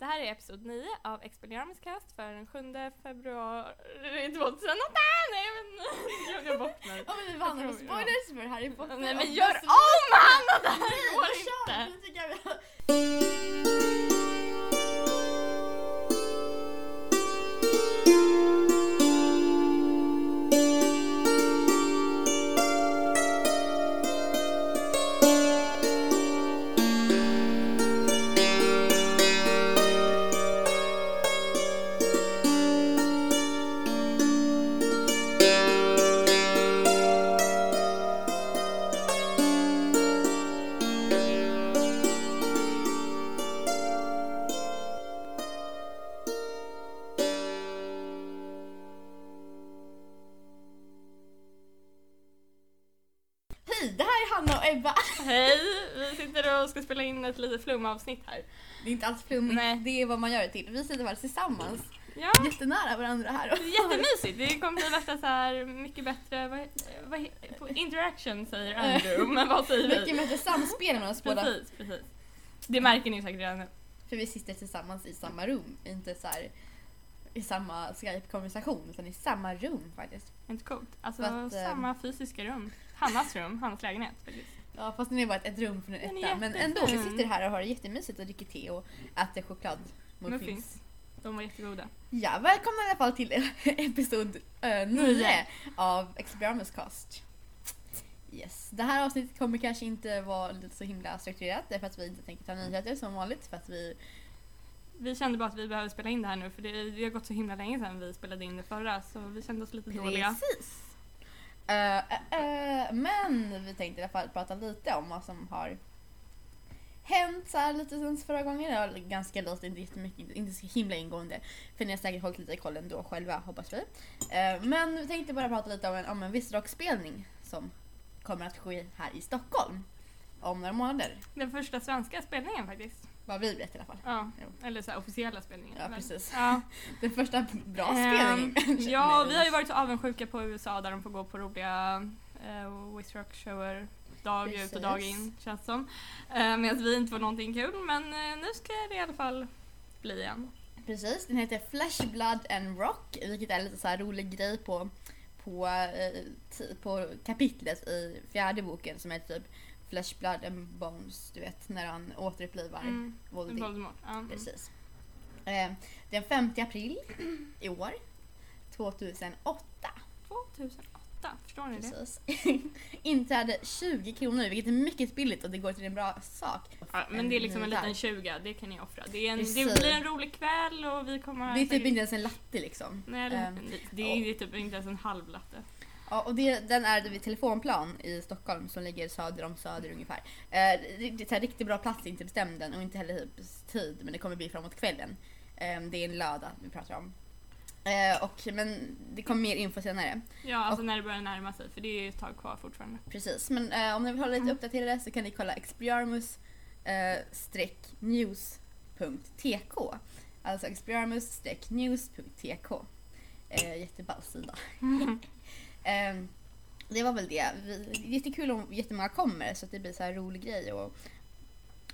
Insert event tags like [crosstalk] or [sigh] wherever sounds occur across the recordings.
Det här är episod 9 av Expelliarmus cast för den 7 februari 2008. Nej men jag glömde bort mig. Ja men vi vann med spoilers för Harry Potter. Nej men gör om Hanna! Det här går inte! Ett litet flumavsnitt här. Det är inte alls flummigt, Nej. det är vad man gör det till. Vi sitter faktiskt tillsammans, Ja, jättenära varandra här. det [laughs] är jättemysigt. Det kommer bli värsta så här mycket bättre, vad, vad, interaction säger Andrew, men vad säger Mycket vi? bättre samspel mellan oss båda. Precis, precis. Det märker ni säkert redan nu. För vi sitter tillsammans i samma rum, inte så här i samma Skype-konversation utan i samma rum faktiskt. Inte coolt? Alltså att, eh, samma fysiska rum. Hannas rum, Hannas lägenhet faktiskt. Ja fast det är bara ett, ett rum från en Den är etta. Men ändå, vi jättefin. sitter här och har det jättemysigt och dricker te och äter chokladmuffins. Muffins. De var jättegoda. Ja, välkomna i alla fall till [laughs] episod 9 Nio. av Experimus Cast. Yes. Det här avsnittet kommer kanske inte vara lite så himla strukturerat därför att vi inte tänker ta nyheter som vanligt för att vi Vi kände bara att vi behöver spela in det här nu för det, det har gått så himla länge sedan vi spelade in det förra så vi kände oss lite dåliga. Precis. Eh, eh, eh, men vi tänkte i alla fall prata lite om vad som har hänt så här lite sen förra gången. Ja, ganska lite, inte jättemycket, inte så himla ingående. För ni har säkert hållit lite koll ändå själva hoppas vi. Uh, men vi tänkte bara prata lite om en, om en viss rockspelning som kommer att ske här i Stockholm om några månader. Den första svenska spelningen faktiskt. Vad vi vet i alla fall. Ja, Jo. eller så här, officiella spelningen. Ja, Men- precis. Ja. [laughs] Den första bra Ehm, spelningen. [laughs] ja, vi har ju varit så avundsjuka på USA där de får gå på roliga uh, Wish Rock shower dag ut och Precis. dag in känns som. Uh, Medan vi inte får någonting kul men eh, nu ska det i alla fall bli igen. Precis, den heter Flesh, Blood and Rock vilket är lite så rolig grej på, på, eh, på kapitlet i fjärde boken som är typ Flesh, Blood and Bones, du vet när han återupplivar Mm. Voldemort. Voldemort. Mm. Precis. Eh, den 5 april i år, 2008. 2008, förstår ni det? Precis. [laughs] Inträde 20 kronor vilket är mycket billigt och det går till en bra sak. Ja, men det är liksom en liten 20, det kan ni offra. Det, en, det blir en rolig kväll och vi kommer... Det är typ inte ens en latte liksom. Nej, det, Ehm, det är typ inte ens en halv latte. Ja, och det, den är vid Telefonplan i Stockholm som ligger söder om Söder ungefär. Eh, det är en riktigt bra plats, inte bestämd än och inte heller typ tid men det kommer bli framåt kvällen. Eh, det är en lördag vi pratar om. Eh, och, men det kommer mer info senare. Ja, alltså Och- när det börjar närma sig för det är ju ett tag kvar fortfarande. Precis, men eh, om ni vill hålla lite Mm. uppdaterade så kan ni kolla experiarmus eh, news.tk Alltså experiarmus streck news.tk eh, Jätteball sida. [laughs] Ehm, det var väl det. Vi, jättekul om jättemånga kommer så att det blir så här rolig grej och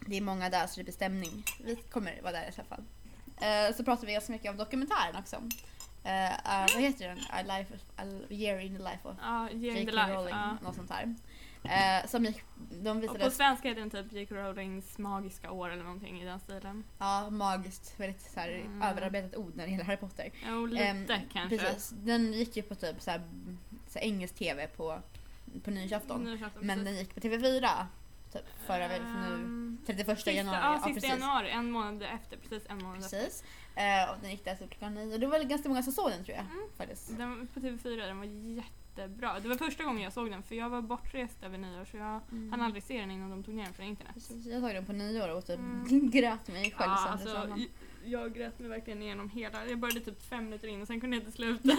det är många där så det blir stämning. Vi kommer vara där i alla fall. Eh, så pratar vi ganska mycket om dokumentären också. Eh, eh, vad heter den? A, life, a year in the life of Ja, Year J.K. Rowling, Ja. något sånt här. Eh, som gick, de Och visade, på svenska heter den typ J.K. Rowlings magiska år eller någonting i den stilen. ja magiskt, väldigt så här, Mm. överarbetat ord när det gäller Harry Potter. Jo, lite Ehm, kanske. Precis, den gick ju på typ så här, så här engelsk tv på, på nyårsafton. Nyårsafton, Men precis. den gick på TV4 typ förra veckan, nu Ehm, 31 sista, januari. Ja, Ja, sista precis. januari, en månad efter. Precis en månad efter. precis. Eh, och den gick där typ klockan nio. Och det var väl ganska många som såg den tror jag. Mm. Faktiskt. Den var på TV4, den var jättebra. Det var första gången jag såg den för jag var bortrest över nyår så jag Mm. hann aldrig se den innan de tog ner den från internet. Precis, Jag såg den på nyår och typ Mm. [laughs] grät mig själv Ja, alltså, sommaren. j- jag grät mig verkligen igenom hela. Jag började typ fem minuter in och sen kunde jag inte sluta. [laughs] Den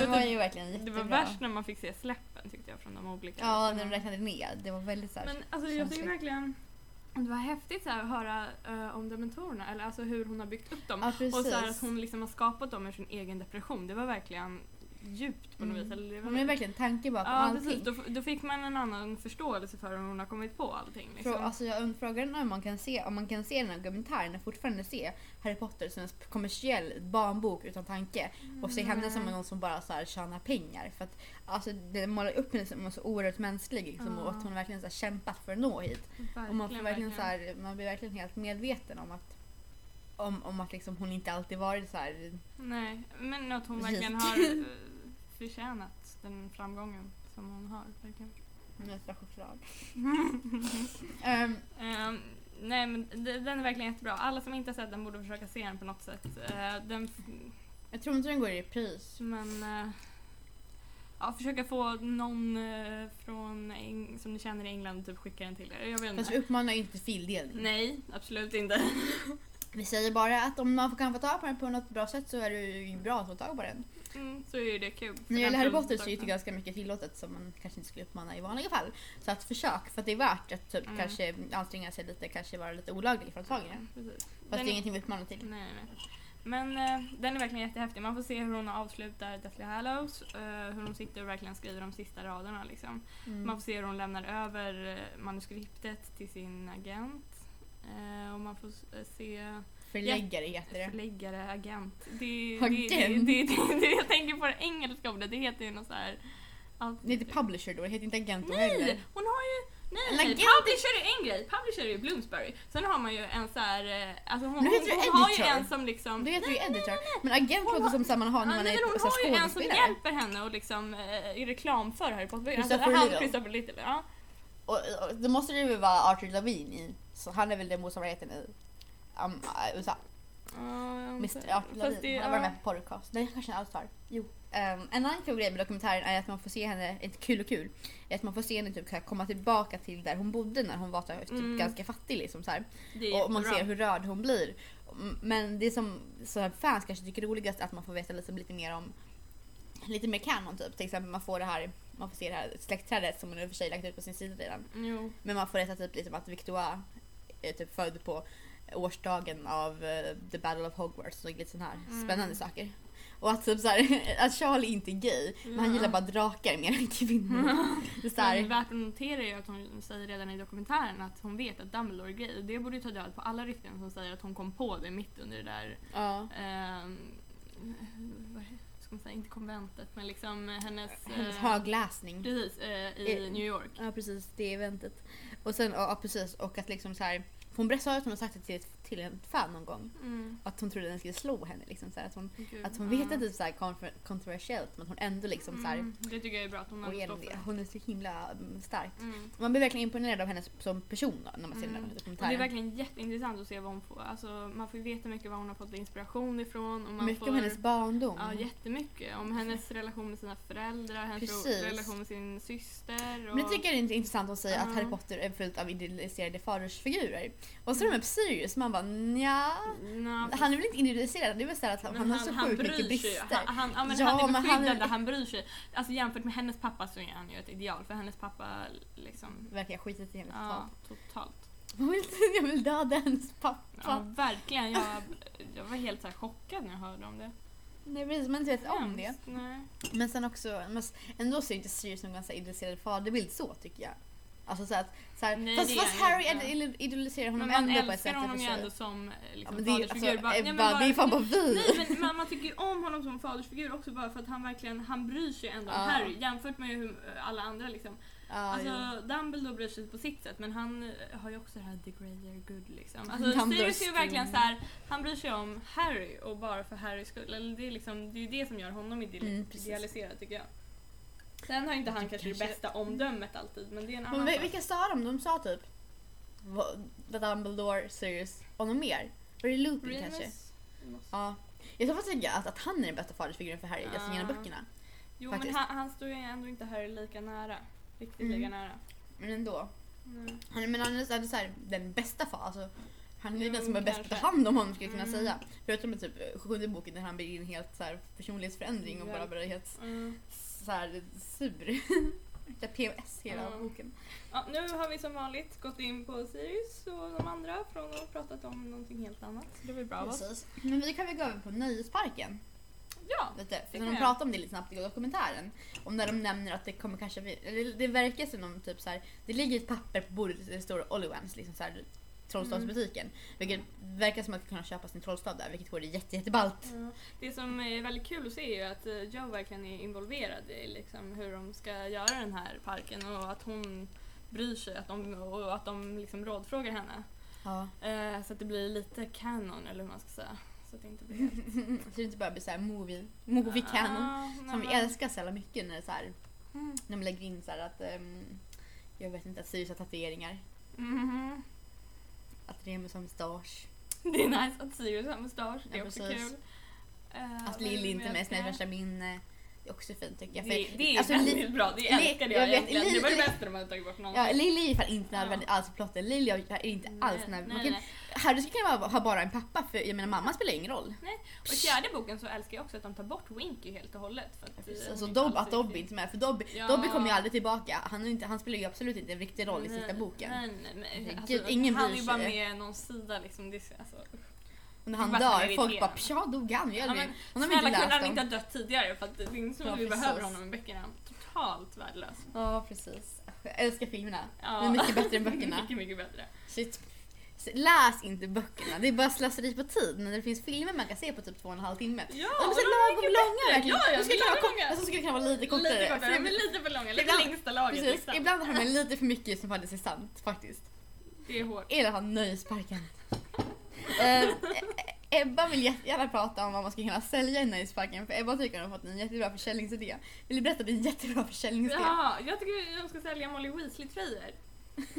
det var typ- ju verkligen Det jättebra. var värst när man fick se släppen tyckte jag från de olika. Ja, när de räknade ner. Det var väldigt så här, Men alltså jag tycker verkligen det var häftigt så här, att höra eh, om dementorerna, eller alltså hur hon har byggt upp dem. Ja, och så här, att hon liksom har skapat dem ur sin egen depression. Det var verkligen djupt på något Mm. vis. Eller det var- Hon är verkligen tanke bakom Ja allting. precis, då, då fick man en annan förståelse för hur hon har kommit på allting. Liksom. Frå, alltså jag är om man kan se, om man kan se den här dokumentären och fortfarande se Harry Potter som en sp- kommersiell barnbok utan tanke och se henne som Nej. någon som bara så här tjänar pengar. För att alltså, det målar upp henne som så oerhört mänsklig liksom, och Ja. att hon verkligen så här, kämpat för att nå hit. Och man, får verkligen, Så här, man blir verkligen helt medveten om att om, om att liksom hon inte alltid varit så här. Nej, men att hon verkligen har eh, [laughs] förtjänat den framgången som hon har. Verkligen. Nöta choklad. [laughs] Ehm, Ehm, nej men den är verkligen jättebra. Alla som inte har sett den borde försöka se den på något sätt. Eh, den, jag tror inte den går i repris. men eh, ja, försöka få någon eh, från Eng- som ni känner i England typ skicka den till er. Jag vet Fast vi inte. uppmanar inte till fildelning. Nej, absolut inte. Vi säger bara att om man kan få tag på den på något bra sätt så är det ju bra att få tag på den. Mm, så är det kul. När det gäller Harry Potter så är det ju ganska mycket tillåtet som man kanske inte skulle uppmana i vanliga fall. Så att försök, för att det är värt att typ Mm. kanske anstränga sig lite, kanske vara lite olaglig för att ta i den. Fast Den det är ingenting vi uppmanar till. Nej, nej. Men eh, den är verkligen jättehäftig. Man får se hur hon avslutar Deathly Hallows. eh, hur hon sitter och verkligen skriver de sista raderna. Liksom. Mm. Man får se hur hon lämnar över eh, manuskriptet till sin agent. Eh, och man får eh, se Förläggare heter det. förläggare, agent. Det, det, det, Agent? det, det, det, jag tänker på det engelska ordet. Det heter ju något så här... allt- Det heter publisher då, det heter inte agent Nej! Hon har ju... Nej, En nej, agent- publisher är en grej. Publisher är ju Bloomsbury. Sen har man ju en så här... eh, Alltså hon, hon, hon har ju en som liksom... Då heter det ju editor. Men agent låter som samma man har när man nej, är hon har ju en som hjälper henne och liksom eh, i reklam för Harry Potter. Alltså, Christopher han, Little. Christopher Little. Ja. Och, och då måste det ju vara Arthur Lavin i, så han är väl den motsvarigheten i um, USA. Mr Arthur Lavin. det, Han har varit ja. med på podcast. Nej, kanske en Allstar. Jo. Um, en annan kul grej med dokumentären är att man får se henne, inte kul och kul, är att man får se henne typ komma tillbaka till där hon bodde när hon var typ Mm. ganska fattig. Liksom, så här. Och man ser hur rörd hon blir. Mm, Men det som så här, fans kanske tycker är roligast är att man får veta lite, lite mer om lite mer kanon typ. Till exempel man får det här, man får se det här släktträdet som hon i och för sig lagt ut på sin sida redan. Jo. Men man får veta typ lite om att Victoire är typ född på årsdagen av eh, The Battle of Hogwarts och lite sådana här Mm. spännande saker. Och att, typ så här, [laughs] att Charlie inte är gay, men han Ja. gillar bara drakar mer än kvinnor. Det är värt att notera är att hon säger redan i dokumentären att hon vet att Dumbledore är gay. Det borde ju ta död på alla rykten som säger att hon kom på det mitt under det där ja. vad ska man säga, inte konventet men liksom hennes... Hennes eh, högläsning. Precis, eh, i Eh, New York. Ja precis, det eventet. Och sen, ja precis, och att liksom så här, hon berättade att hon har sagt det till, ett- till en fan någon gång. Mm. Att hon trodde den skulle slå henne liksom. Så att hon, Gud, att hon vet att det är så här konfer- kontroversiellt men hon ändå liksom så här, Mm, det tycker jag är bra att hon ändå igenom står för. Hon är så himla mm, stark. Mm. Man blir verkligen imponerad av henne som person då, när man ser Mm. den här Och det är dokumentären. verkligen jätteintressant att se vad hon får. Alltså, man får ju veta mycket vad hon har fått inspiration ifrån. Och man Mycket får, om hennes barndom. Ja, jättemycket. Om hennes relation med sina föräldrar, hennes Precis. relation med sin syster. Och... Men det tycker jag är intressant att säga att Ja. Harry Potter är fullt av idealiserade fadersfigurer. Och så är de med Sirius, man bara nja. Nå, Han är väl inte individualiserad, det är väl så att han, han har så sjukt mycket brister. Han, han, ja, men Ja, han är men han är- beskyddande, han, bryr sig. Alltså jämfört med hennes pappa så är han ju ett ideal. För hennes pappa liksom... Verkar skitit i henne Ja, totalt. totalt. Jag vill, [laughs] jag vill döda hennes Ja, pappa. verkligen. Jag, jag var helt så chockad när jag hörde om det. Nej precis, man inte vet om det. Nej. Men sen också, men ändå ser inte Sirius en ganska idealiserad faderbild så tycker jag. Alltså så att, så här, Nej, fast, fast Harry inte. id- idoliserar honom Men man ändå på ett älskar sätt i och honom ju sig. ändå som Ja, liksom, men det fadersfigur. alltså, bara, nej, Ebba, det är fan bara vi. Nej men man, man tycker ju om honom som fadersfigur också bara för att han verkligen, han bryr sig ändå om Ja. Harry jämfört med hur eh, alla andra liksom. Ja, alltså Dumbledore bryr sig på sitt sätt men han eh, har ju också det här the greater good liksom. Alltså Sirius är ju verkligen så här, han bryr sig om Harry och bara för Harrys skull. Eller det är liksom, det är ju det som gör honom Mm, precis. idealiserad tycker jag. Sen har inte han kanske det bästa omdömet alltid men det är en annan Men vilka sa de? De sa typ vad- Dumbledore, Sirius och någon mer. Var det Lupin Remus? kanske? Ja. Jag tror faktiskt att, att han är den bästa fadersfiguren för Harry, alltså genom Ja. böckerna. Jo Faktiskt. men han, han står ju ändå inte Harry lika nära. Riktigt Mm. lika nära. Men ändå. Mm. Han, men han är så här, den bästa far. Alltså, han är Jo, den som är bäst på att ta hand om honom skulle jag kunna Mm. säga. Förutom typ sjunde boken där han blir en helt så här, personlighetsförändring och bara Ja. blir helt Mm. Så här, sur. [laughs] Är POS hela Mm. boken. Ja, nu har vi som vanligt gått in på Sirius och de andra från att pratat om någonting helt annat. Det var bra. Precis. Men vi kan väl gå över på nöjesparken. Ja, Lite. För när de pratar om det lite snabbt i dokumentären. Om när de nämner att det kommer kanske eller det verkar som de typ så här, det ligger ett papper på bordet där det står Ollivans, liksom så här trollstavsbutiken. Vilket verkar som att kunna köpa sin trollstav där, vilket vore jätte, jätteballt. Ja. Det som är väldigt kul att se är ju att eh, Joe verkligen är involverad i liksom hur de ska göra den här parken och att hon bryr sig att de, och att de liksom rådfrågar henne. Ja. Eh, så att det blir lite canon eller hur man ska säga. Så att det inte blir helt... [laughs] så det inte bara blir såhär movie, movie canon. Ah, nej, Som vi älskar så jävla mycket när så här, Mm. när man lägger in så här att ehm, jag vet inte, att Sirius har tatueringar. Mhm. Att Remus har mustasch. Det är nice att Sirius har mustasch, det är Ja, också precis. kul. Eh, Att Lily inte är med sina värsta minne. Det är också fint tycker jag. Det, För- det är alltså, väldigt bra, det älskade jag, jag vet, egentligen. Det var det bästa de hade tagit bort någonsin. Ja, Lily är fan inte Ja. nödvändigt alls i plotten. Lily är inte alls nej, nej, kan, nej. Harry skulle kunna ha bara en pappa för jag menar mamma spelar ingen roll. Och i fjärde boken så älskar jag också att de tar bort Winky helt och hållet. För att, Precis. Alltså Dob, alls att Dobby inte är med för Dobby, Ja. Dobby kommer ju aldrig tillbaka. Han, inte, han spelar ju absolut inte en riktig roll i sista Nej, boken. Nej, nej, nej. Alltså, ingen han är ju bara med någon sida liksom. Det, alltså, Och när han dör, folk bara psha dog han. Ja, men, hon har snälla inte kunde han inte ha dött tidigare för att det är inte så Ja, vi precis. behöver honom i böckerna. Totalt värdelös. Ja precis. Jag älskar filmerna. Ja. De är mycket bättre än böckerna. [laughs] mycket, mycket bättre. Shit. Läs inte böckerna, det är bara slöseri på tid. När det finns filmer man kan se på typ två och en halv timme. Ja, de är så lagom långa verkligen. Ja, ja, de skulle kunna vara långa. kort- alltså, de skulle kunna vara lite kortare. Lite kortare, men lite för långa. Lite Ibland- längsta laget Precis, liksom. ibland har de lite för mycket som faktiskt är sant faktiskt. Det är hårt. Eller har nöjesparken. [laughs] Eh, Ebba vill jättegärna prata om vad man ska kunna sälja i nöjesparken för Ebba tycker att hon har fått en jättebra försäljningsidé. Vill du berätta din jättebra försäljningsidé? Ja, jag tycker de ska sälja Molly Weasley-tröjor.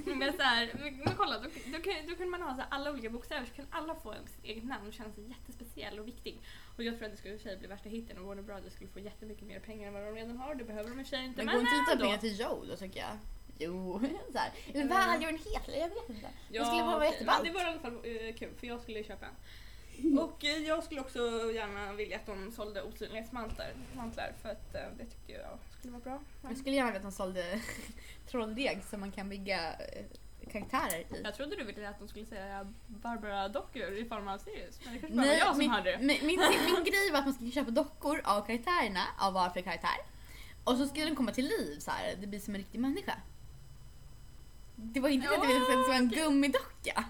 Men, så här, men, men kolla, då, då, då kunde man ha så här, alla olika bokstäver så kan alla få sitt eget namn och känna sig jättespeciell och viktig. Och jag tror att det skulle för bli värsta hitten och Warner Brothers skulle få jättemycket mer pengar än vad de redan har. Det behöver de i och för sig inte. Men går inte lite pengar till Joe då tycker jag? Jo, [laughs] så här. Eller välgörenhet, eller jag vet inte. det skulle vara okej, jätteballt. Det var i alla fall eh, kul för jag skulle köpa en. Och eh, jag skulle också gärna vilja att de sålde osynlighetsmantlar mantlar, för att eh, det tyckte jag skulle vara bra. Jag skulle gärna vilja att de sålde [laughs] trolldeg som man kan bygga karaktärer i. Jag trodde du ville att de skulle säga Barbara dockor i form av Sirius, men det kanske bara var jag som min, hade det. min, min, [laughs] min grej var att man skulle köpa dockor av karaktärerna, av var för karaktär. Och så skulle den komma till liv så här. det blir som en riktig människa. Det var inte så att jag ville att det var en gummidocka.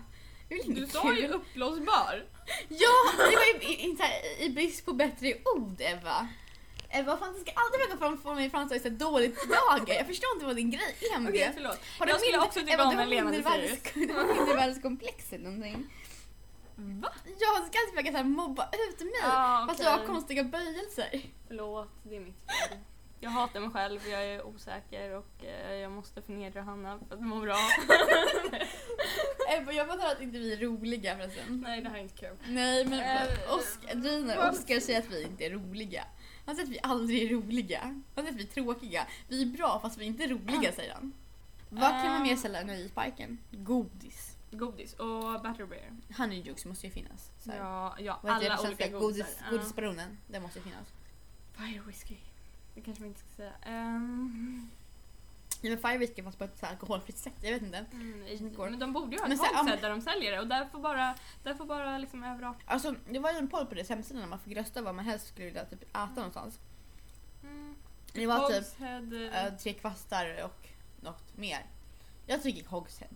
Du sa ju uppblåsbar. Ja, det var ju i, i, i brist på bättre ord Eva. Eva, fan, du ska aldrig försöka få- få mig framstå i så dåligt dager. Jag förstår inte vad din grej är med Okej, det. förlåt. Har Jag skulle också tycka om en levande Sirius. [laughs] Du har mindervärdeskomplex eller någonting. Va? Ja, du ska alltid försöka så här mobba ut mig. Ja, Fast okej. jag har konstiga böjelser. Förlåt, det är mitt fel. Jag hatar mig själv, jag är osäker och eh, jag måste förnedra Hanna för att må bra. [laughs] Ebba, jag fattar att inte vi är roliga förresten. Nej, det här är inte kul. Nej, men Eh, Oskar, Gina och Oskar säger att vi inte är roliga. Han säger att vi aldrig är roliga. Han säger att vi är tråkiga. Vi är bra fast vi är inte roliga, säger han. Vad kan man mer sälja i nöjesparken? Godis. Godis och Butterbeer. Honeydew måste ju finnas. Så här. Ja, ja Vad heter det alla på olika svenska? godisar. Godis, Ja. godisbaronen. Det måste ju finnas. Fire whisky. Det kanske man inte ska säga. Um, Ja, men Fire Whisky fast på ett så alkoholfritt sätt. Jag vet inte. mm, Det men de borde ju ha ett så här, koncept där de säljer det och där får bara, där får bara liksom över 18. Alltså, det var ju en poll på deras hemsida när man fick rösta vad man helst skulle vilja typ äta någonstans. Mm. Det var typ Hogshead, äh, tre kvastar och något mer. Jag tycker Hogshead.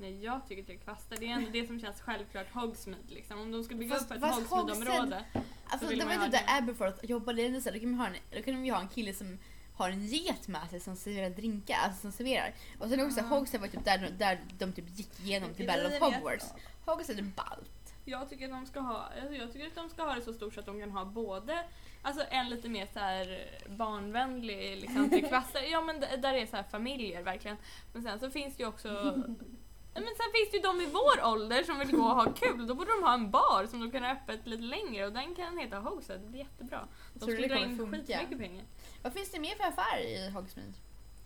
Nej, jag tycker tre kvastar. Det är ändå det som känns självklart Hogsmeade liksom. Om de ska bygga upp ett Hogsmeade-område. Alltså det var ju typ där Aberforth jobbade, så då kan, de ju ha en kille som har en get med sig som serverar drinkar, alltså som serverar. Och sen också Ah. Hogshead var typ där, där de typ gick igenom till Battle of Hogwarts. Hogshead är ballt. Jag tycker att de ska ha, alltså jag tycker att de ska ha det så stort så att de kan ha både Alltså en lite mer så här barnvänlig liksom till [laughs] kvastar. Ja men där är så här familjer verkligen. Men sen så finns det ju också [laughs] men sen finns det ju de i vår ålder som vill gå och ha kul. Då borde de ha en bar som de kan ha öppet lite längre och den kan heta Hogshead. Det blir jättebra. De skulle dra in skitmycket pengar. Vad finns det mer för affärer i Hogsmeade?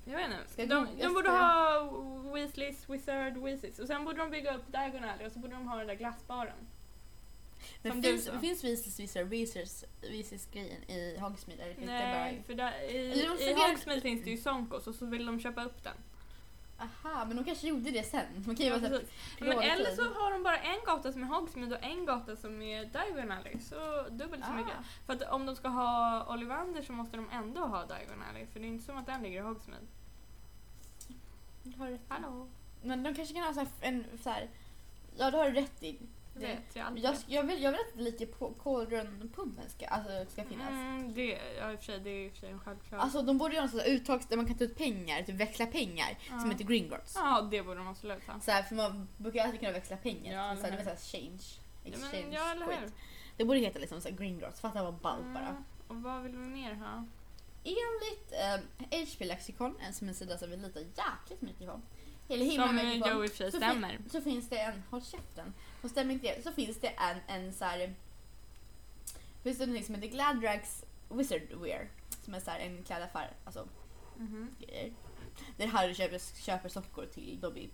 Jag vet inte. De, de borde ha Weasleys, Wizard, Weasleys. Och sen borde de bygga upp Diagon Alley och så borde de ha den där glassbaren. Som finns, finns Weasleys Wizard Weasleys, Weasleys grejen i Hogsmeade eller finns det Nej, för där, i, i fungerar- Hogsmeade finns det ju Sonkos och så vill de köpa upp den. Aha, men de kanske gjorde det sen. De kan ju Ja, vara men eller så har de bara en gata som är Hogsmeade och en gata som är Diagon Alley. Så dubbelt så Ah. mycket. För att om de ska ha Ollivander så måste de ändå ha Diagon Alley. För det är inte som att den ligger i Hogsmeade. Du har rätt. Hallå? Men de kanske kan ha så en så här, Ja, det har du rätt i. Det vet jag alltid. Jag, jag, vill, jag vill att lite Cauldron-puben ska, alltså, ska finnas. Mm, det, ja, i och för sig, det är i och för sig en självklar... Alltså de borde göra något uttag där man kan ta ut pengar, typ växla pengar, Ja. som heter Gringotts. Ja, det borde de absolut ha. Så här, för man brukar alltid kunna växla pengar. Ja, så här, det hur? är så här change, Ja, exchange, men, ja, eller hur? Det borde heta liksom så här Gringotts, fatta vad ballt bara. Mm, Och vad vill vi mer ha? Enligt eh, HP Lexicon, som en sida som vi litar jäkligt mycket på, eller himla Som mycket på, Joe i och för sig så, fin, så finns det en, håll käften, och stämmer inte det, så finns det en, en så här, finns det någonting som heter Gladrags Wizard Wear, som är så här en klädaffär, alltså Mhm. grejer. Där Harry köper, köper sockor till Dobby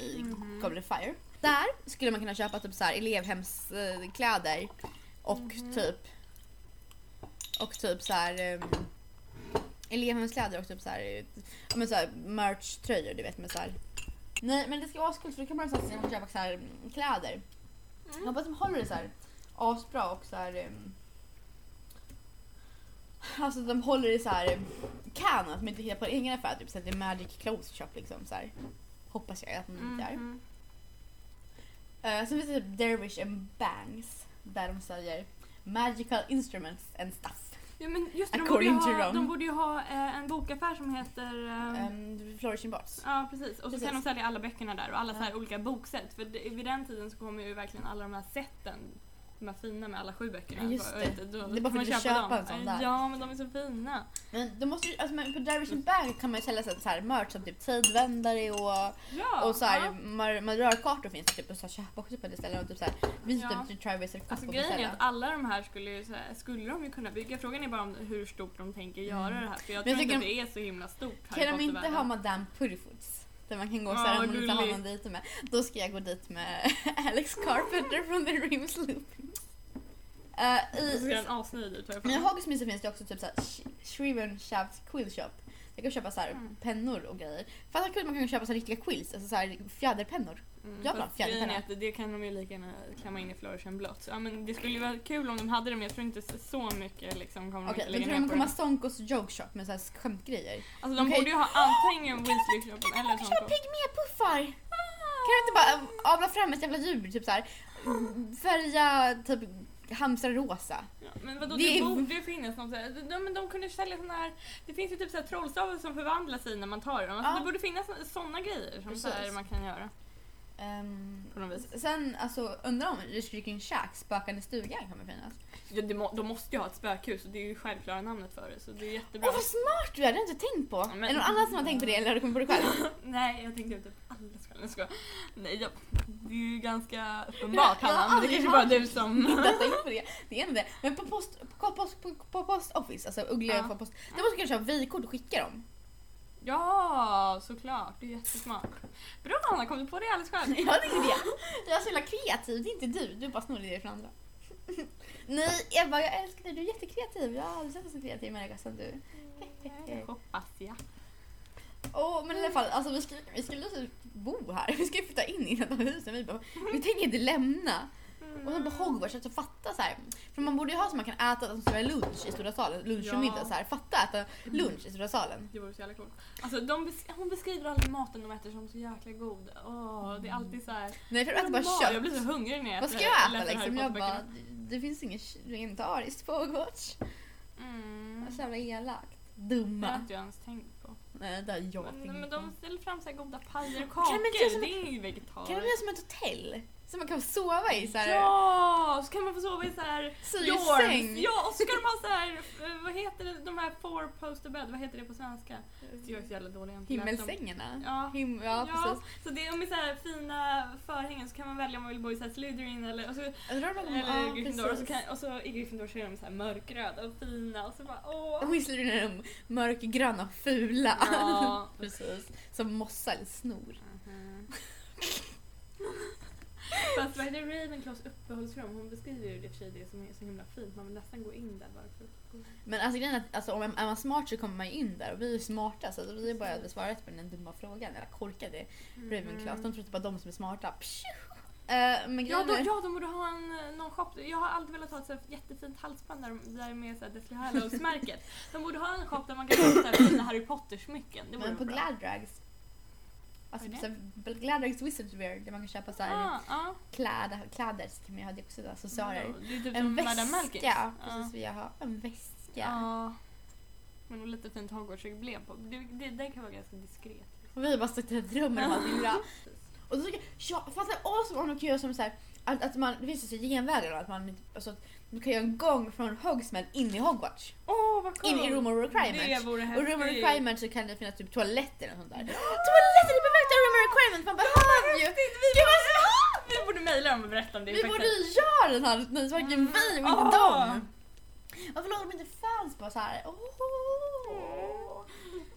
i. Goblet of Fire. Där skulle man kunna köpa typ så här elevhemskläder och Mhm. typ och typ så här um, elevhemskläder och typ så här, men så här merch-tröjor du vet med så här. Nej men det ska vara ascoolt för då kan man satsa på att köpa så här mm, kläder. Jag hoppas de håller det så här asbra och så här. Um, alltså de håller det så här um, kan att de inte hittar på egen affär typ så att det är Magic Clothes Shop liksom så här. Hoppas jag att de inte är. Mhm. Uh, sen finns det typ Dervish and Bangs där de säljer magical instruments and stuff. Ja, men just det, de, borde ha, de borde ju ha eh, en bokaffär som heter... eh, Um, Flourishing Bots. Ja precis, och så Precis. kan de sälja alla böckerna där och alla så här Ja. olika boksätt. För det, vid den tiden så kommer ju verkligen alla de här sätten, de här fina med alla sju böckerna. Ja, just det. inte- då Det är bara för att köpa dem. en sån där. Ja men de är så fina. Men, då måste, alltså, men på Dervish Bang kan man ju sälja så här merch som typ tidvändare och, Ja! och så här, ja. mar- marörkartor finns typ och så här, köpa också på det stället och typ så här visa Ja. typ till Trivacer Cup Alltså grejen är att alla de här skulle, ju, här, skulle de ju kunna bygga. Frågan är bara om hur stort de tänker göra Mm. det här. För jag Men jag tror inte tycker att det är så himla stort Kan de inte ha Madame Puttyfoots? Där man kan gå så här om man inte har någon dit med. Då ska jag gå dit med [laughs] Alex Carpenter från The Rims Loopings. Uh, ser i, den asnöjd ut men i så finns det också typ såhär Shriven Shavs Quill Shop. Jag kan köpa så här Mm. pennor och grejer. Fatta kul man kan köpa så här riktiga quills, alltså så här fjäderpennor. Mm, Jag är att det kan de ju lika gärna klämma in i Flourish and Blot. Ja, men det skulle ju vara kul om de hade det men jag tror inte så mycket liksom kommer Okej, de tror lägga ner de på kommer ha Sonkos Joke Shop med så här skämtgrejer? Alltså de Okej. borde ju ha antingen Weasley-shoppen eller Köp Tonko. pygmépuffar! Kan du inte bara avla fram ett jävla djur, typ så här färga typ hamstrar rosa? Ja, men vadå, Det det, borde ju finnas något sådär. De, men de kunde sälja såna här, det finns ju typ trollstavar som förvandlar sig när man tar dem. Alltså Ja. Det borde finnas sådana grejer som så man kan göra. Um, På något vis. sen alltså undrar om Restricting Shack, spökande stugan kommer finnas. Ja, det må, de måste ju ha ett spökhus och det är ju självklara namnet för det så det är jättebra. Åh vad smart du är, det har jag inte tänkt på. Men- är det någon annan som har tänkt på det eller har du kommit på det själv? [laughs] Nej, jag tänkte typ alla ska jag skojar. Nej, jag, det är ju ganska uppenbart Hanna, men det kanske bara du som... [laughs] inte har tänkt på det. Det är det. Men på post, på post, på, på post office, alltså Uggle Ja. på post. Där måste du kunna köpa vykort och skicka dem. Ja, såklart. Det är jättesmart. Bra Hanna, kom du på det alldeles själv? Ja det är det. Jag är så jävla kreativ, det är inte du. Du bara snor idéer från andra. [laughs] Nej Eva, jag älskar dig. Du är jättekreativ. Jag har aldrig sett dig så kreativ människa som du. Det hoppas jag. Åh, men i alla fall, alltså, vi skulle vi skulle alltså bo här. [laughs] Vi ska ju flytta in i ett av husen. Vi, bara, vi tänker inte lämna. Och sen på Hogwarts, alltså fatta så här. För man borde ju ha så man kan äta som ska lunch i stora salen. Lunch och Ja. middag så här. Fatta äta lunch i stora salen. Det vore så jävla coolt. Alltså, de besk- hon beskriver all maten de äter som så jäkla god. Åh, det är alltid så här. Nej för att äta bara kött. Jag blir så hungrig när jag Vad ska äter- jag äta Harry liksom? Jag bara, det, det finns inget vegetariskt på Hogwarts. Mm. Så jävla elakt. Det har Dumma. inte jag ens tänkt på. Nej det har jag Men, tänkt men på. de ställer fram så goda pajer och Kan kakor. göra som- Det är ju Kan de vegetariskt. göra som ett hotell? Som man kan sova i så här. Ja! Så kan man få sova i så här dorms. Ja, och så kan de ha så här, eh, vad heter det, de här four poster bed, vad heter det på svenska? Jag är så jävla dålig. Himmelsängarna. Ja. Him ja, Ja, precis. så det är med så här fina förhängen så kan man välja om man vill bo i så här Slytherin eller, och så, Eller, ja, Gryffindor och så, kan, och så i Gryffindor så är de så här mörkröda och fina och så bara åh. Whistler är de mörkgröna och fula. Ja. [laughs] precis. Som mossa eller snor. Mhm. [laughs] Fast vad det Ravenclaws uppehållsrum? Hon beskriver ju det för sig det som är så himla fint. Man vill nästan gå in där bara för att gå in. Men alltså grejen är att alltså, om man- är man smart så kommer man ju in där och vi är ju smarta så vi är bara att besvara rätt på den dumma frågan. Eller korkade Ravenclaw. De tror att är bara de som är smarta. Pshu! Eh, men Ja, de, ja, de borde ha en, någon shop. Jag har alltid velat ha ett så jättefint halsband där, där är med så här Deathly Hallows-märket. De borde ha en shop där man kan här fina Harry Potter-smycken. Men på. Gladrags. Alltså så här, Gladrags Wizards Wear där man kan köpa så här Ah, ah. kläder, kläder så kan man ju ha det också, accessoarer. Ja, Det är typ En som Madame väska! Ja. Precis vill jag ha. En väska. Ja. Men och lite fint Hogwarts-emblem på. Det, det, det kan vara ganska diskret. Och vi har bara suttit och drömmer om allting bra. [laughs] Och då tycker jag, ja, fattar awesome om de kan göra som så här, att, att man, det finns ju så genvägar då, att man, alltså, man kan göra en gång från Hogsmeade in i Hogwarts. Åh, vad coolt! In i Room of Det Requirements. vore Och häftigt. Room of Requirements så kan det finnas typ toaletter och sånt där. [gasps] Toaletter är perfekta Room of Requirements, man behöver ju! Gud! [gasps] Vi borde mejla dem och berätta om det. Vi faktiskt. borde göra den här nyhetsbanken vi och inte dem! Varför låter de inte fans på så här? Oh.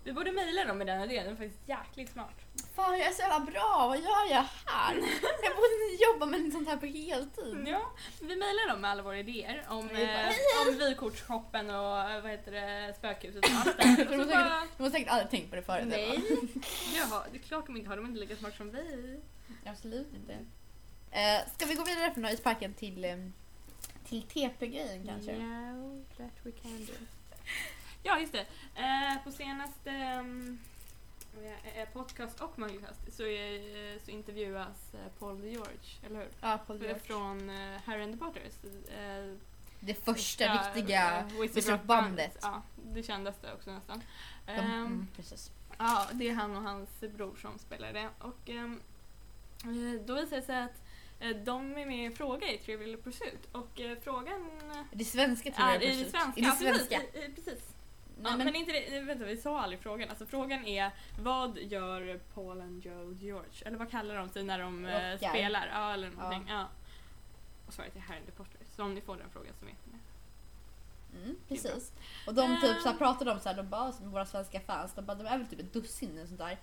Vi borde mejla dem med den idén, den är faktiskt jäkligt smart. Fan jag är så jävla bra, vad gör jag här? Jag borde jobba med sånt här på heltid. Ja, vi mejlar dem med alla våra idéer om, Vi bara, eh, "Hej, om vykortsshoppen och eh, vad heter det, spökhuset och allt [clears throat] det. De har så säkert, bara, de har säkert aldrig tänkt på det förut. nej, [laughs] eller? Jaha, det är klart de inte har, de är inte lika smart som vi. Absolut inte. Eh, ska vi gå vidare från nöjesparken till, eh, till TP-grejen kanske? Yeah, that we can do. Ja, just det. Eh, på senaste um, podcast och Mögelfest så, är, så intervjuas eh, Paul George, eller hur? Ja, Paul George. Från uh, Harry and the Potters. eh, Det första riktiga... eh, bandet. Ja, det kändes det också nästan. de, Ehm, mm, precis. Ja, det är han och hans bror som spelar det. Och ehm, eh, då visar det sig att eh, de är med i en fråga i Trivial Pursuit. Och eh, frågan Det svenska tror jag är i det svenska. I det Ja, precis, svenska. i- precis. Nej, ja, men, men, inte det, vänta vi sa aldrig frågan. Alltså frågan är vad gör Paul and Joe George? Eller vad kallar de sig när de eh, spelar? Ja, eller någonting. Ja. Och svaret är Harry Potter. Så om ni får den frågan så vet. Mm, är bra. precis. Och de typ så här, Ehm. pratade om så här, de bara, som våra svenska fans, de bara, de är väl typ ett dussin eller sånt där.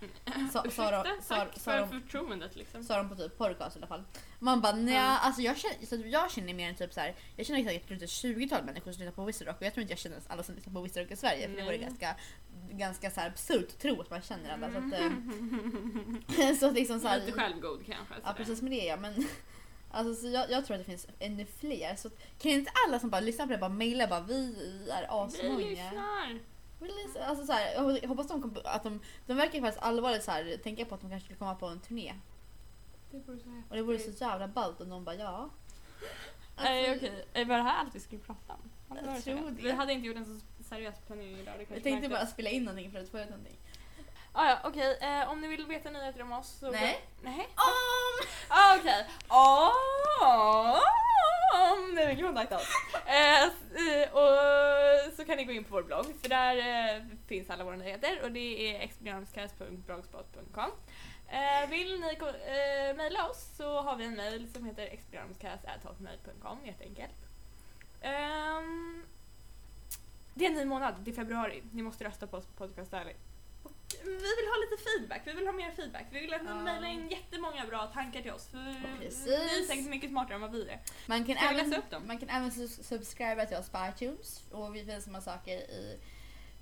Sa, sa, de, Ursäkta, sa, tack sa, för de, förtroendet liksom. sa de på typ podcast i alla fall. Man bara nej, Mm. alltså jag känner, så jag känner mer än typ så här, jag känner säkert runt ett 20-tal människor som lyssnar på Wizard Rock och jag tror inte jag känner alla som lyssnar på Wizard Rock i Sverige för det vore ganska, ganska så här absurt att tro att man känner alla. Så att, Mm. eh, [laughs] så att liksom så här, Lite självgod kanske. Ja precis med det ja men Alltså, så jag, jag tror att det finns ännu fler. Så kan inte alla som bara lyssnar på det bara mejla bara vi är Vi asmånga. Vi lyssnar. Alltså, så här, jag hoppas de, kom, att de, de verkar faktiskt allvarligt så här, tänka på att de kanske skulle komma på en turné. Det vore så Och det vore så jävla ballt om de bara ja. Nej okej, Eh, var det här allt vi skulle prata om? Jag tror det. Vi hade inte gjort en så seriös planering idag. Det Jag kanske tänkte bara spela in någonting för att få ut någonting. Ah, ja, okej. Eh, om ni vill veta nyheter om oss så... Nej. Nej. Om! Ah, okej. Om ni vill kontakta oss. Eh, och så kan ni gå in på vår blogg för där eh, finns alla våra nyheter och det är expediarmscast.blogspot.com. Eh, vill ni eh, mejla oss så har vi en mejl som heter expediarmscast.hotmail.com jätteenkelt. Ehm, det är en ny månad, det är februari. Ni måste rösta på oss på Podcast Alley. Vi vill ha lite feedback, vi vill ha mer feedback. Vi vill att ni Ja. mejlar in jättemånga bra tankar till oss. För ni är säkert mycket smartare än vad vi är. Man kan, Ska även, läsa upp dem? man kan även subscriba till oss på iTunes och vi finns samma saker i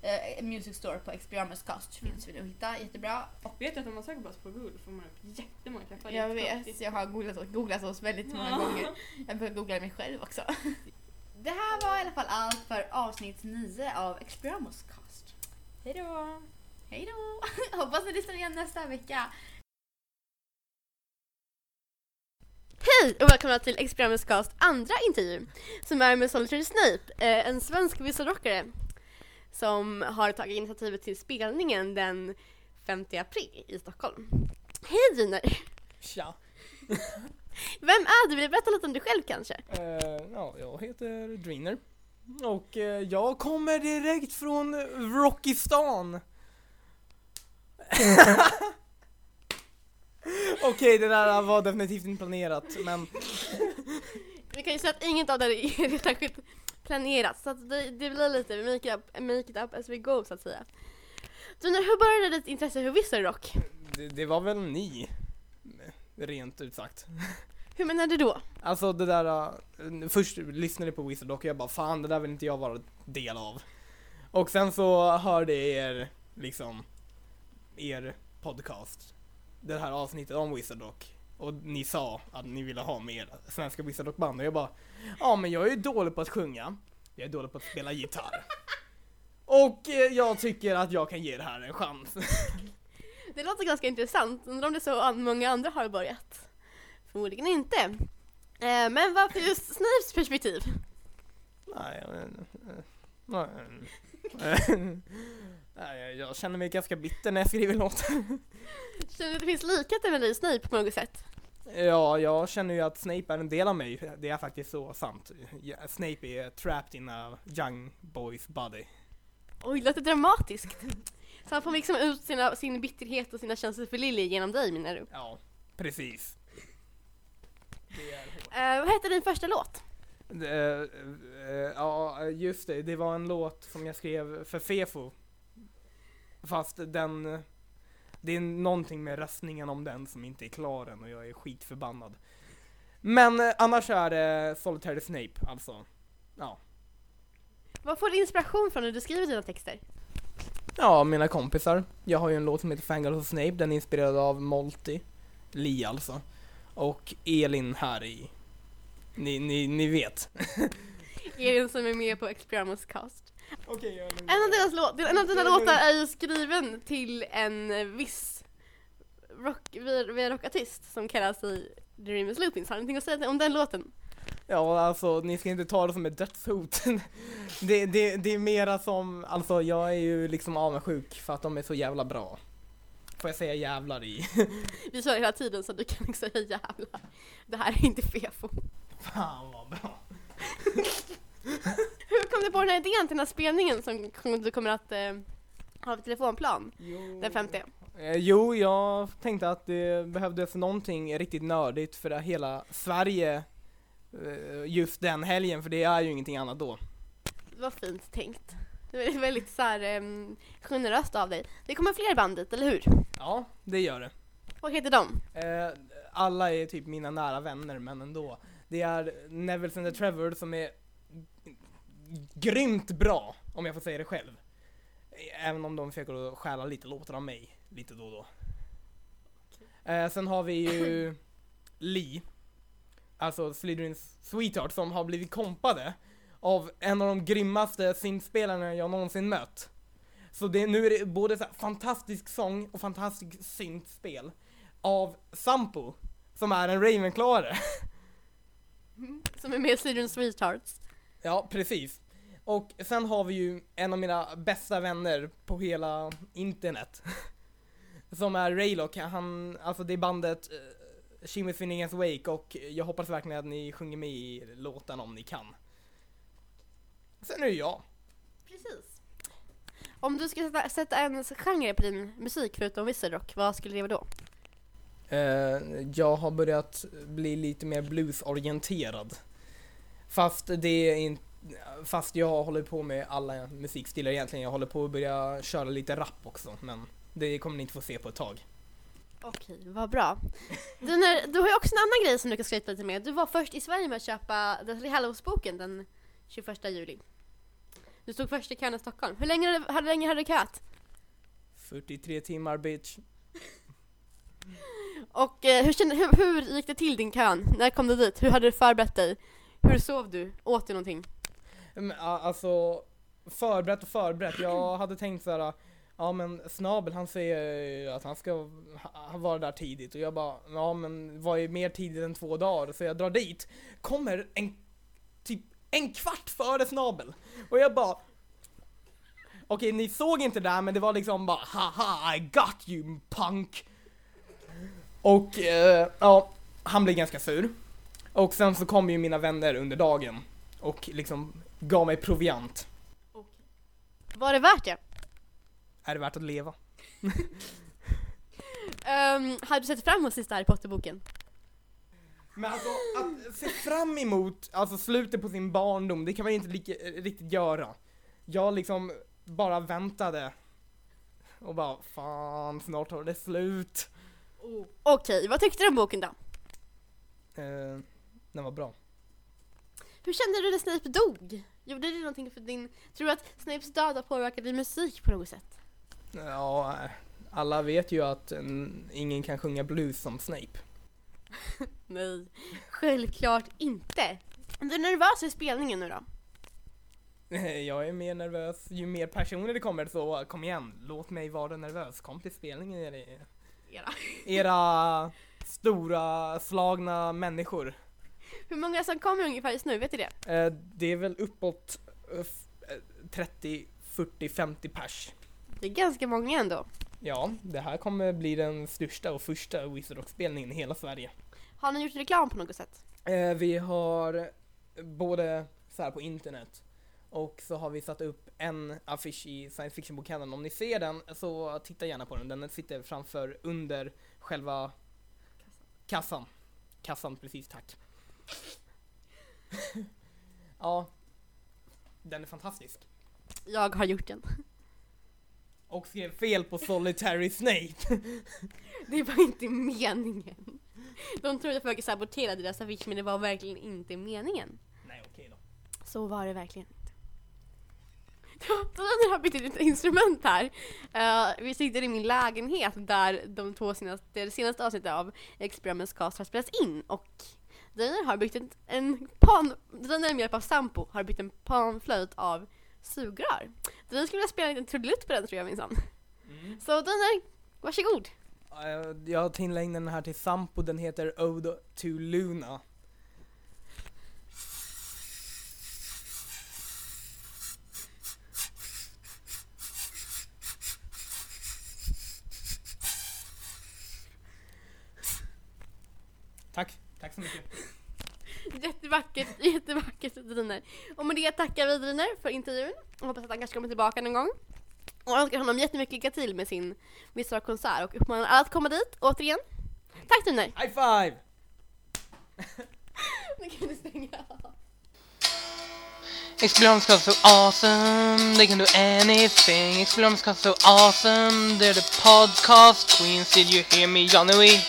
eh, Music Store på Experience Cast finns vi nu att hitta, jättebra. Och Vet du att om man söker på oss på Google får man upp jättemånga träffar? Jag vet, jag har googlat, oss- googlat oss väldigt många gånger. Jag börjar googla mig själv också. Det här var i alla fall allt för avsnitt 9 av Experience Cast. Hejdå! Hej då! [laughs] Hoppas ni lyssnar igen nästa vecka. Hej och välkomna till Experience Cast andra intervju som är med Solitary Snape, eh, en svensk visselrockare som har tagit initiativet till spelningen den 5 april i Stockholm. Hej Giner! Tja! [laughs] Vem är du? Vill du berätta lite om dig själv kanske? Eh, ja, jag heter Dreener. Och eh, jag kommer direkt från Rockistan. [laughs] Okej, det där var definitivt inte planerat, men Vi kan ju säga att inget av det [laughs] är särskilt planerat så att det, det blir lite make up, make it up as we go så att säga. Giner, hur började ditt intresse för Wizard Rock? det, det var väl ni. Rent ut sagt. Hur menar du då? Alltså det där, uh, först lyssnade jag på Wizard och jag bara fan det där vill inte jag vara del av. Och sen så hörde jag er, liksom, er podcast. Det här avsnittet om Wizard Rock. Och ni sa att ni ville ha mer svenska Wizard Rock band och jag bara Ja men jag är ju dålig på att sjunga. Jag är dålig på att spela gitarr. Och eh, jag tycker att jag kan ge det här en chans. [laughs] Det låter ganska intressant. Undrar om det är så många andra har börjat? Förmodligen inte. Eh, men varför just Snipes perspektiv? Nej, nej, [laughs] eh, nej, jag känner mig ganska bitter när jag skriver låtar. [laughs] Känner du att det finns likheter och Snape på något sätt? Ja, jag känner ju att Snape är en del av mig. Det är faktiskt så sant. Snape är trapped in a young boy's body. Oj, det låter dramatiskt. Så han får liksom ut sina, sin bitterhet och sina känslor för Lily genom dig menar du? Ja, precis. Eh, vad hette din första låt? Eh, eh, ja, just det. Det var en låt som jag skrev för Fefo. Fast den... Det är någonting med röstningen om den som inte är klar än och jag är skitförbannad. Men eh, annars är det Solitary Snape, alltså. Ja. Vad får du inspiration från när du skriver dina texter? Ja, mina kompisar. Jag har ju en låt som heter Fangirls of Snape, den är inspirerad av Molty. Li alltså. Och Elin här i... Ni, ni, ni vet. [laughs] Elin som är med på Experimus cast. Okej, jag En av, deras låt, en av dina låtar är ju skriven till en viss rock, vi, rockartist som kallar sig Dream is Loopings. Har du någonting att säga om den låten? Ja, alltså ni ska inte ta det som ett dödshot. [laughs] det, det, det är mera som, alltså jag är ju liksom avundsjuk för att de är så jävla bra. Får jag säga jävlar i? [laughs] Vi kör hela tiden så du kan liksom säga jävlar. Det här är inte fefo. Fan vad bra. [laughs] Hur kom du på den här idén till den här spelningen som du kommer att eh, ha vid telefonplan Jo. den femte? Eh, jo, jag tänkte att det behövdes någonting riktigt nördigt för hela Sverige eh, just den helgen, för det är ju ingenting annat då. Det var fint tänkt. Det var väldigt så här, um, generöst av dig. Det kommer fler band dit, eller hur? Ja, det gör det. Vad heter de? Eh, alla är typ mina nära vänner, men ändå. Det är Nevils and the Trevor som är grymt bra, om jag får säga det själv. Även om de försöker stjäla lite låtar av mig, lite då och då. Eh, sen har vi ju Lee, alltså Slytherins Sweetheart, som har blivit kompade av en av de grymmaste syntspelarna jag någonsin mött. Så det, nu är det både så fantastisk sång och fantastiskt syntspel av Sampo, som är en Ravenclare. Som är med i Sweden Sweethearts. Ja, precis. Och sen har vi ju en av mina bästa vänner på hela internet. [laughs] Som är Raylock, han, alltså det är bandet uh, Shimmy Finnegan's Wake och jag hoppas verkligen att ni sjunger med i låten om ni kan. Sen är det jag. Precis. Om du skulle sätta, sätta en genre på din musik förutom wizard rock, vad skulle det vara då? Eh, jag har börjat bli lite mer bluesorienterad. Fast det är inte Fast jag håller på med alla musikstilar egentligen. Jag håller på att börja köra lite rap också, men det kommer ni inte få se på ett tag. Okej, vad bra. Du, när, du har ju också en annan grej som du kan skryta lite med. Du var först i Sverige med att köpa Deathly Hallows-boken den 21 juli. Du stod först i kön i Stockholm. Hur länge, hur länge hade du köat? 43 timmar bitch. Och eh, hur, kände, hur, hur gick det till din kön? När kom du dit? Hur hade du förberett dig? Hur sov du? Åt du någonting? Men, alltså, förberett och förberett. Jag [clears throat] hade tänkt såhär, ja men Snabel han säger att han ska vara där tidigt och jag bara, ja men vad är mer tidigt än två dagar? Så jag drar dit, kommer en, typ en kvart före Snabel. Och jag bara, okej ni såg inte det där men det var liksom bara, haha I got you punk. Och eh, ja, han blev ganska sur. Och sen så kom ju mina vänner under dagen och liksom gav mig proviant. Var det värt det? Är det värt att leva? Um, hade du sett fram emot sista Harry Potter-boken? Men alltså att se fram emot alltså slutet på sin barndom, det kan man inte lika, riktigt göra. Jag liksom bara väntade och bara fan snart tar det slut. Okej, vad tyckte du om boken då? Eh, den var bra. Hur kände du när Snape dog? Gjorde det någonting för din... Tror du att Snapes död har påverkat din musik på något sätt? Ja, alla vet ju att mm, ingen kan sjunga blues som Snape. [laughs] Nej, självklart inte. Men du är nervös i spelningen nu då? [laughs] Jag är mer nervös ju mer personer det kommer så kom igen, låt mig vara nervös. Kom till spelningen era, Era. era stora slagna människor. [laughs] Hur många som kommer ungefär just nu, vet du det? Eh, Det är väl uppåt eh, f- eh, 30, 40, 50 pers. Det är ganska många ändå. Ja, det här kommer bli den största och första Wizard Rock-spelningen i hela Sverige. Har ni gjort reklam på något sätt? Eh, Vi har både så här på internet och så har vi satt upp en affisch i science fiction-bokhandeln. Om ni ser den så titta gärna på den. Den sitter framför under själva kassan. Kassan, precis, tack. [laughs] ja, den är fantastisk. Jag har gjort den. Och skrev fel på Solitary Snape. [laughs] Det var inte meningen. De trodde att jag försökte sabotera deras affisch men det var verkligen inte meningen. Nej, okej då. Så var det verkligen inte. [laughs] Då har jag bytt ett instrument här. Eh, vi sitter i min lägenhet där de två senaste, det senaste avsnittet av Experiments Cast har spelats in och Daniel har byggt en, en pan, Daniel med hjälp av Sampo har byggt en panflöjt av sugrör. Daniel skulle vilja spela en liten trudelutt på den tror jag minsann. Mm. Så Daniel, varsågod. Jag har tillägnat den här till Sampo, den heter Ode to Luna. Tack, tack så mycket. Jättevackert, [laughs] jättevackert Diner. Och med det tackar vi Diner för intervjun och hoppas att han kanske kommer tillbaka någon gång. Och önskar honom jättemycket lycka till med sin Vissa konsert och uppmanar alla att komma dit återigen. Tack Diner! High five! [laughs] Nu kan du stänga av. Expelliarmus got so awesome, they can do anything. Expelliarmus got so awesome, they're the podcast queens. Did you hear me, Johnny?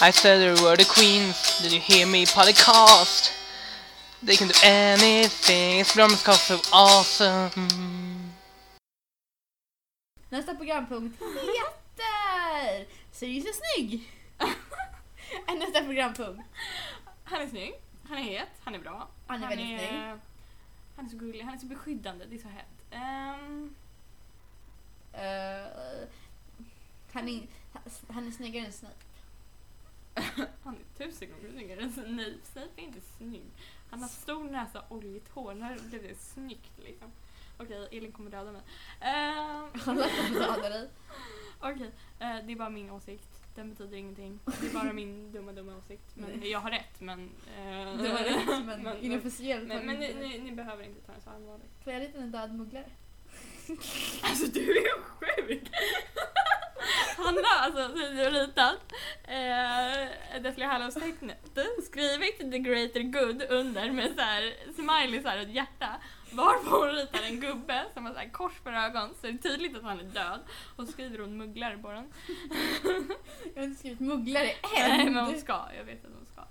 I said they were the queens. Did you hear me, podcast? They can do anything. Expelliarmus got so awesome. Nästa programpunkt heter Sirius är snygg! [laughs] Nästa programpunkt. Han är snygg, han är het, han är bra. Han är väldigt snygg. Han är så gullig, han är så beskyddande, det är så hett. Ehm, Eh, han, är, han är snyggare än Snape. [laughs] han är tusen gånger snyggare än Snape. Snape är inte snygg. Han har stor näsa och oljigt hår. När blev det snyggt liksom? Okej, Elin kommer döda mig. Ehm, Alla kommer döda dig. [laughs] Okej, eh, det är bara min åsikt. Den betyder ingenting. Det är bara min dumma, dumma åsikt. Men jag har rätt, men... eh, Det var rätt men, [laughs] men, inofficiellt. men, har men du ni, inte rätt. ni, ni behöver inte ta det så allvarligt. Får jag lite en död mugglare? Alltså du är sjuk! [laughs] Hanna alltså, du har ritat eh, Deathly Hallows-tecknet, skrivit the greater good under med så här smileysar och ett hjärta. Varpå hon ritar en gubbe som har så här kors för ögon så det är tydligt att han är död. Och så skriver hon mugglare på den. [laughs] Jag har inte skrivit mugglare än. Nej men hon ska, jag vet att hon ska.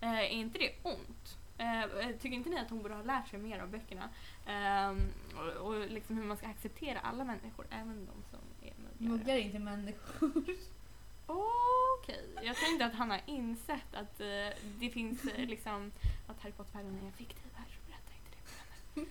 [laughs] eh, är inte det ont? Eh, tycker inte ni att hon borde ha lärt sig mer av böckerna? Ehm, och och liksom hur man ska acceptera alla människor, även de som är. Mugglare är inte människor. Okej, jag tänkte att han har insett att eh, det finns eh, liksom att Harry Potter-världen är en fiktiv värld så berätta inte det för henne.